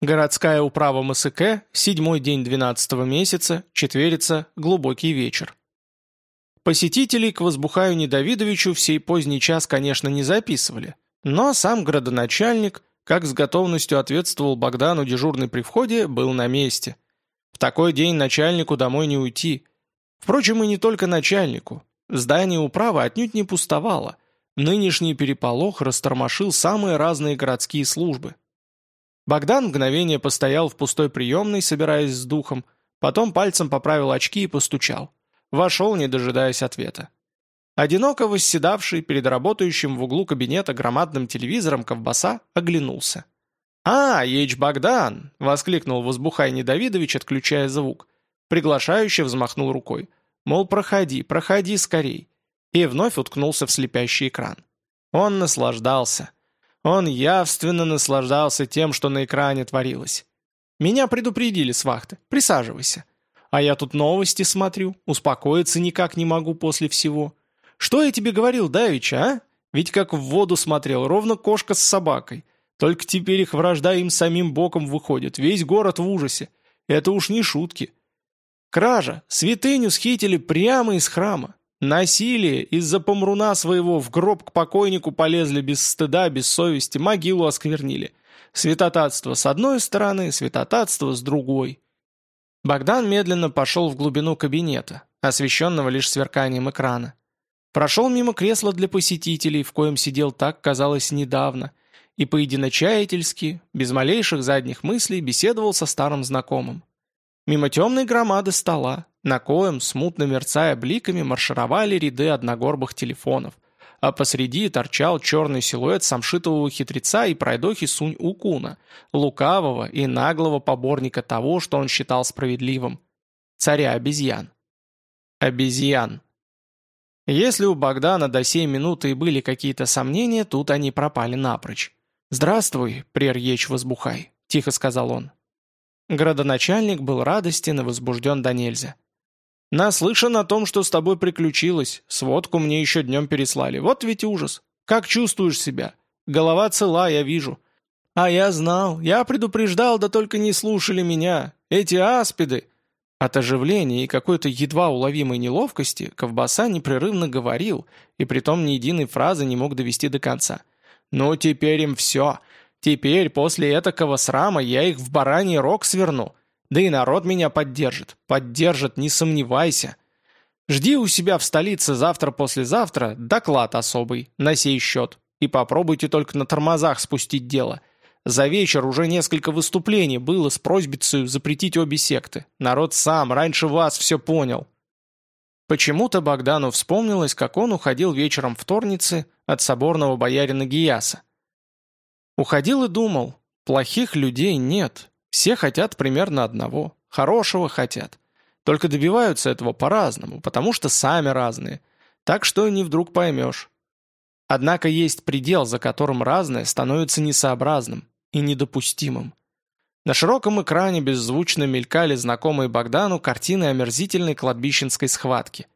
Городская управа МСК, седьмой день двенадцатого месяца, четверица, глубокий вечер. Посетителей к Возбухаю Недовидовичу в сей поздний час, конечно, не записывали, но сам градоначальник, как с готовностью ответствовал Богдану дежурный при входе, был на месте. В такой день начальнику домой не уйти. Впрочем, и не только начальнику. Здание управы отнюдь не пустовало. Нынешний переполох растормошил самые разные городские службы, Богдан мгновение постоял в пустой приемной, собираясь с духом, потом пальцем поправил очки и постучал. Вошел, не дожидаясь ответа. Одиноко восседавший перед работающим в углу кабинета громадным телевизором ковбаса оглянулся. «А, Еч Богдан!» — воскликнул возбухай Недовидович, отключая звук. Приглашающе взмахнул рукой. Мол, проходи, проходи скорей. И вновь уткнулся в слепящий экран. Он наслаждался. Он явственно наслаждался тем, что на экране творилось. «Меня предупредили с вахты. Присаживайся. А я тут новости смотрю, успокоиться никак не могу после всего. Что я тебе говорил, Давича, а? Ведь как в воду смотрел, ровно кошка с собакой. Только теперь их вражда им самим боком выходит, весь город в ужасе. Это уж не шутки. Кража, святыню схитили прямо из храма. Насилие из-за помруна своего в гроб к покойнику полезли без стыда, без совести, могилу осквернили. Святотатство с одной стороны, святотатство с другой. Богдан медленно пошел в глубину кабинета, освещенного лишь сверканием экрана. Прошел мимо кресла для посетителей, в коем сидел так, казалось, недавно, и поединочаятельски, без малейших задних мыслей, беседовал со старым знакомым. Мимо темной громады стола, на коем, смутно мерцая бликами, маршировали ряды одногорбых телефонов, а посреди торчал черный силуэт самшитового хитреца и пройдохи Сунь-Укуна, лукавого и наглого поборника того, что он считал справедливым. Царя обезьян. Обезьян. Если у Богдана до сей минуты и были какие-то сомнения, тут они пропали напрочь. «Здравствуй, прерьечь возбухай», — тихо сказал он. Градоначальник был радостен и возбужден до нельзя. «Наслышан о том, что с тобой приключилось. Сводку мне еще днем переслали. Вот ведь ужас. Как чувствуешь себя? Голова цела, я вижу. А я знал, я предупреждал, да только не слушали меня. Эти аспиды...» От оживления и какой-то едва уловимой неловкости Ковбаса непрерывно говорил, и притом ни единой фразы не мог довести до конца. «Ну, теперь им все. Теперь, после этакого срама, я их в бараний рог сверну. Да и народ меня поддержит. Поддержит, не сомневайся. Жди у себя в столице завтра-послезавтра доклад особый, на сей счет. И попробуйте только на тормозах спустить дело. За вечер уже несколько выступлений было с просьбицей запретить обе секты. Народ сам, раньше вас все понял. Почему-то Богдану вспомнилось, как он уходил вечером в Торнице от соборного боярина Гияса. Уходил и думал, плохих людей нет, все хотят примерно одного, хорошего хотят. Только добиваются этого по-разному, потому что сами разные. Так что не вдруг поймешь. Однако есть предел, за которым разное становится несообразным и недопустимым. На широком экране беззвучно мелькали знакомые Богдану картины омерзительной кладбищенской схватки.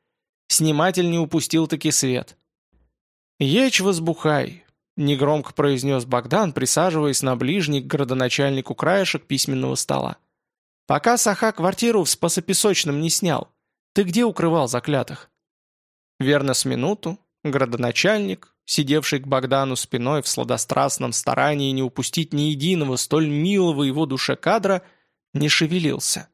Сниматель не упустил таки свет. «Ечь возбухай, — негромко произнес Богдан, присаживаясь на ближний к градоначальнику краешек письменного стола. «Пока Саха квартиру в Спасопесочном не снял. Ты где укрывал заклятых?» Верно с минуту градоначальник, сидевший к Богдану спиной в сладострастном старании не упустить ни единого столь милого его душе кадра, не шевелился.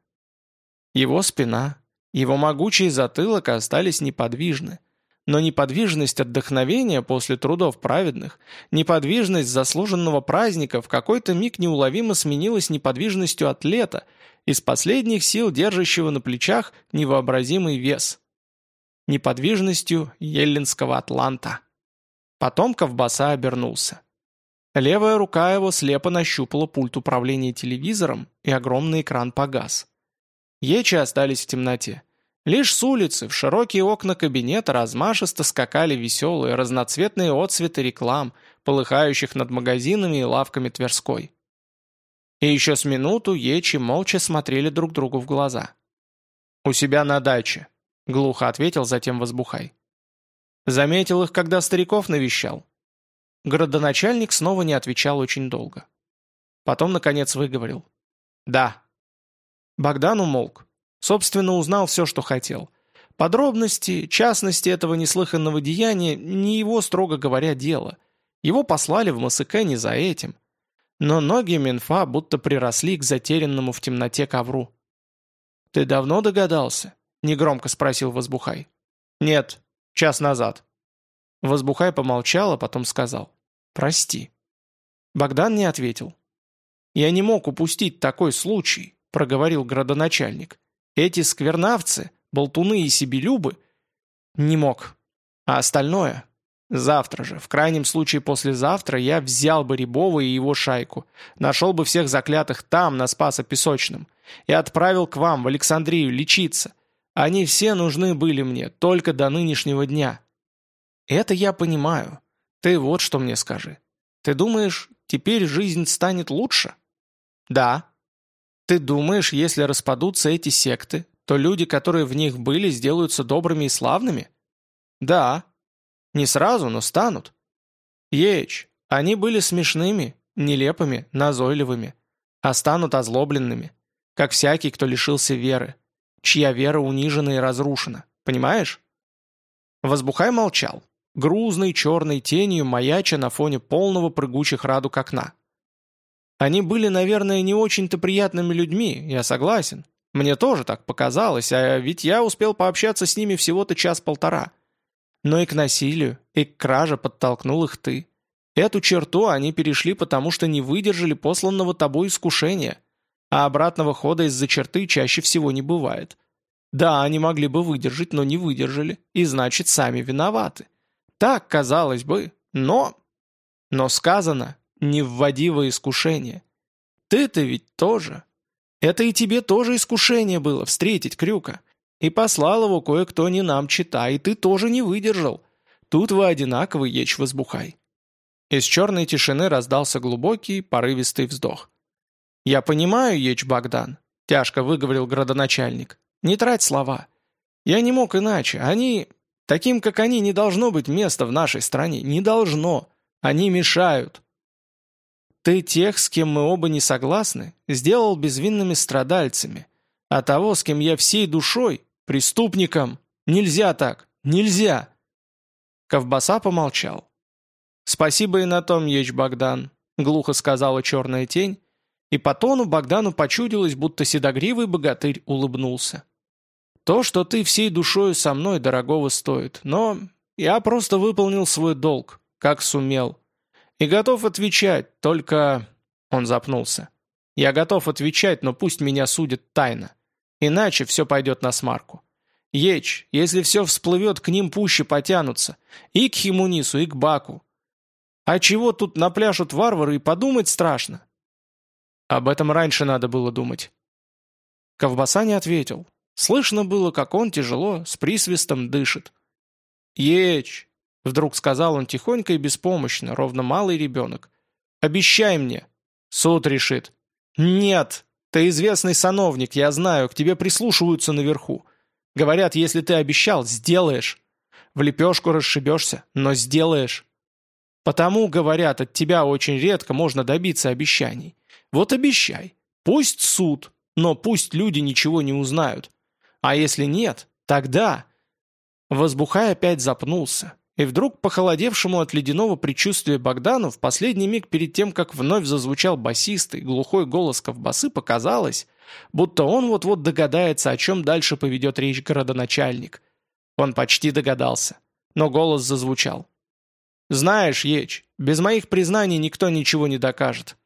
Его спина, его могучий затылок остались неподвижны, но неподвижность отдохновения после трудов праведных, неподвижность заслуженного праздника в какой-то миг неуловимо сменилась неподвижностью атлета, из последних сил держащего на плечах невообразимый вес. Неподвижностью еллинского атланта. Потом ковбаса обернулся. Левая рука его слепо нащупала пульт управления телевизором, и огромный экран погас. Ечи остались в темноте. Лишь с улицы в широкие окна кабинета размашисто скакали веселые разноцветные отцветы реклам, полыхающих над магазинами и лавками Тверской. И еще с минуту Ечи молча смотрели друг другу в глаза. «У себя на даче», — глухо ответил затем Возбухай. «Заметил их, когда стариков навещал». Городоначальник снова не отвечал очень долго. потом, наконец, выговорил. «Да». Богдан умолк. Собственно, узнал все, что хотел. Подробности, частности этого неслыханного деяния не его, строго говоря, дело. Его послали в МСК не за этим. Но ноги Минфа будто приросли к затерянному в темноте ковру. «Ты давно догадался?» — негромко спросил Возбухай. «Нет, час назад». Возбухай помолчал, а потом сказал. «Прости». Богдан не ответил. «Я не мог упустить такой случай», — проговорил градоначальник. «Эти сквернавцы, болтуны и себелюбы...» «Не мог. А остальное? Завтра же, в крайнем случае послезавтра, я взял бы Рябова и его шайку, нашел бы всех заклятых там, на Спасо-Песочном, и отправил к вам, в Александрию, лечиться. Они все нужны были мне, только до нынешнего дня. Это я понимаю. Ты вот что мне скажи. Ты думаешь, теперь жизнь станет лучше? Да. Ты думаешь, если распадутся эти секты, то люди, которые в них были, сделаются добрыми и славными? Да. Не сразу, но станут. Еч, они были смешными, нелепыми, назойливыми, а станут озлобленными, как всякий, кто лишился веры, чья вера унижена и разрушена. Понимаешь? Возбухай молчал, грузной черной тенью маяча на фоне полного прыгучих радуг окна. Они были, наверное, не очень-то приятными людьми, я согласен. Мне тоже так показалось, а ведь я успел пообщаться с ними всего-то час-полтора. Но и к насилию, и к краже подтолкнул их ты. Эту черту они перешли, потому что не выдержали посланного тобой искушения, а обратного хода из-за черты чаще всего не бывает. Да, они могли бы выдержать, но не выдержали, и значит, сами виноваты. Так, казалось бы, но... Но сказано, не вводи во искушение. Ты-то ведь тоже. Это и тебе тоже искушение было, встретить Крюка. И послал его кое-кто не нам чита, и ты тоже не выдержал. Тут вы одинаковый ечь возбухай». Из черной тишины раздался глубокий, порывистый вздох. «Я понимаю, ечь Богдан», — тяжко выговорил градоначальник. «Не трать слова. Я не мог иначе. Они... Таким, как они, не должно быть места в нашей стране. Не должно. Они мешают». «Ты тех, с кем мы оба не согласны, сделал безвинными страдальцами, а того, с кем я всей душой, Преступникам! Нельзя так! Нельзя!» Ковбаса помолчал. «Спасибо и на том, Ечь Богдан», — глухо сказала черная тень, и по тону Богдану почудилось, будто седогривый богатырь улыбнулся. «То, что ты всей душою со мной, дорогого стоит, но я просто выполнил свой долг, как сумел. И готов отвечать, только...» Он запнулся. «Я готов отвечать, но пусть меня судят тайно. Иначе все пойдет на смарку. Ечь, если все всплывет, к ним пуще потянутся. И к Химунису, и к Баку. А чего тут напляшут варвары и подумать страшно? Об этом раньше надо было думать. Ковбаса не ответил. Слышно было, как он тяжело, с присвистом дышит. «Ечь!» — вдруг сказал он тихонько и беспомощно, ровно малый ребенок. «Обещай мне!» «Суд решит». «Нет!» Ты известный сановник, я знаю, к тебе прислушиваются наверху. Говорят, если ты обещал, сделаешь. В лепешку расшибешься, но сделаешь. Потому, говорят, от тебя очень редко можно добиться обещаний. Вот обещай. Пусть суд, но пусть люди ничего не узнают. А если нет, тогда... Возбухай опять запнулся. И вдруг похолодевшему от ледяного предчувствия Богдану в последний миг перед тем, как вновь зазвучал басистый, глухой голос ковбасы, показалось, будто он вот-вот догадается, о чем дальше поведет речь городоначальник. Он почти догадался, но голос зазвучал. «Знаешь, Еч, без моих признаний никто ничего не докажет.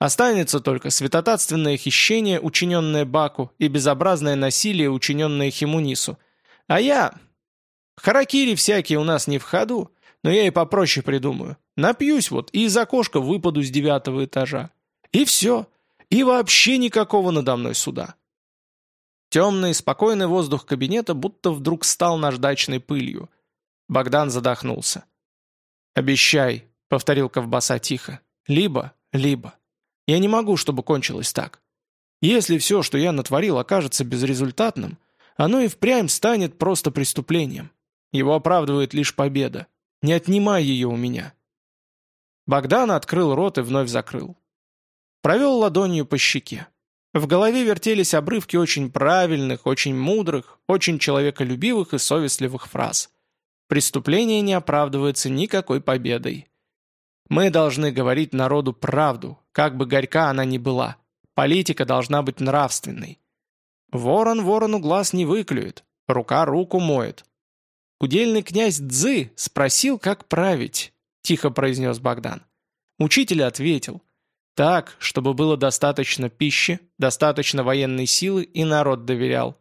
Останется только святотатственное хищение, учиненное Баку, и безобразное насилие, учиненное Химунису. А я, Харакири всякие у нас не в ходу, но я и попроще придумаю. Напьюсь вот и из окошка выпаду с девятого этажа. И все. И вообще никакого надо мной суда. Темный, спокойный воздух кабинета будто вдруг стал наждачной пылью. Богдан задохнулся. «Обещай», — повторил Ковбаса тихо. «Либо, либо. Я не могу, чтобы кончилось так. Если все, что я натворил, окажется безрезультатным, оно и впрямь станет просто преступлением. Его оправдывает лишь победа. Не отнимай ее у меня». Богдан открыл рот и вновь закрыл. Провел ладонью по щеке. В голове вертелись обрывки очень правильных, очень мудрых, очень человеколюбивых и совестливых фраз. Преступление не оправдывается никакой победой. Мы должны говорить народу правду, как бы горька она ни была. Политика должна быть нравственной. Ворон ворону глаз не выклюет, рука руку моет. Удельный князь Дзы спросил, как править, тихо произнес Богдан. Учитель ответил, так, чтобы было достаточно пищи, достаточно военной силы и народ доверял.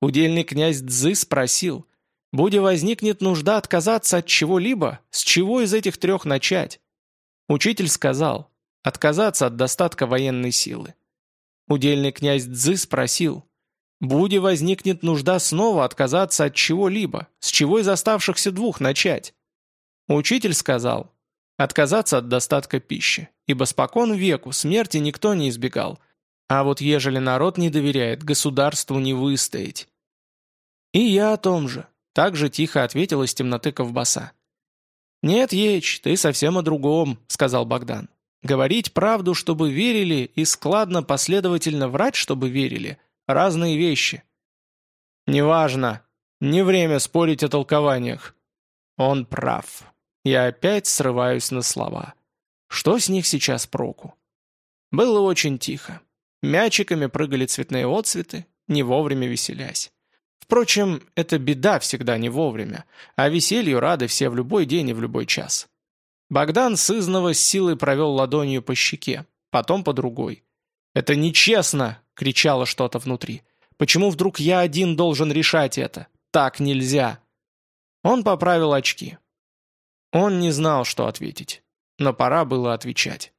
Удельный князь Дзы спросил, «Буде возникнет нужда отказаться от чего-либо, с чего из этих трех начать?» Учитель сказал, «Отказаться от достатка военной силы». Удельный князь Дзы спросил, «Буде возникнет нужда снова отказаться от чего-либо, с чего из оставшихся двух начать?» Учитель сказал, «Отказаться от достатка пищи, ибо спокон веку смерти никто не избегал, а вот ежели народ не доверяет, государству не выстоять». «И я о том же», — так же тихо ответил из темноты ковбаса. «Нет, Еч, ты совсем о другом», — сказал Богдан. «Говорить правду, чтобы верили, и складно последовательно врать, чтобы верили — разные вещи». «Неважно. Не время спорить о толкованиях». Он прав. Я опять срываюсь на слова. Что с них сейчас проку? Было очень тихо. Мячиками прыгали цветные отцветы, не вовремя веселясь. Впрочем, это беда всегда не вовремя, а веселью рады все в любой день и в любой час. Богдан сызново с силой провел ладонью по щеке, потом по другой. «Это нечестно!» — кричало что-то внутри. «Почему вдруг я один должен решать это? Так нельзя!» Он поправил очки. Он не знал, что ответить, но пора было отвечать.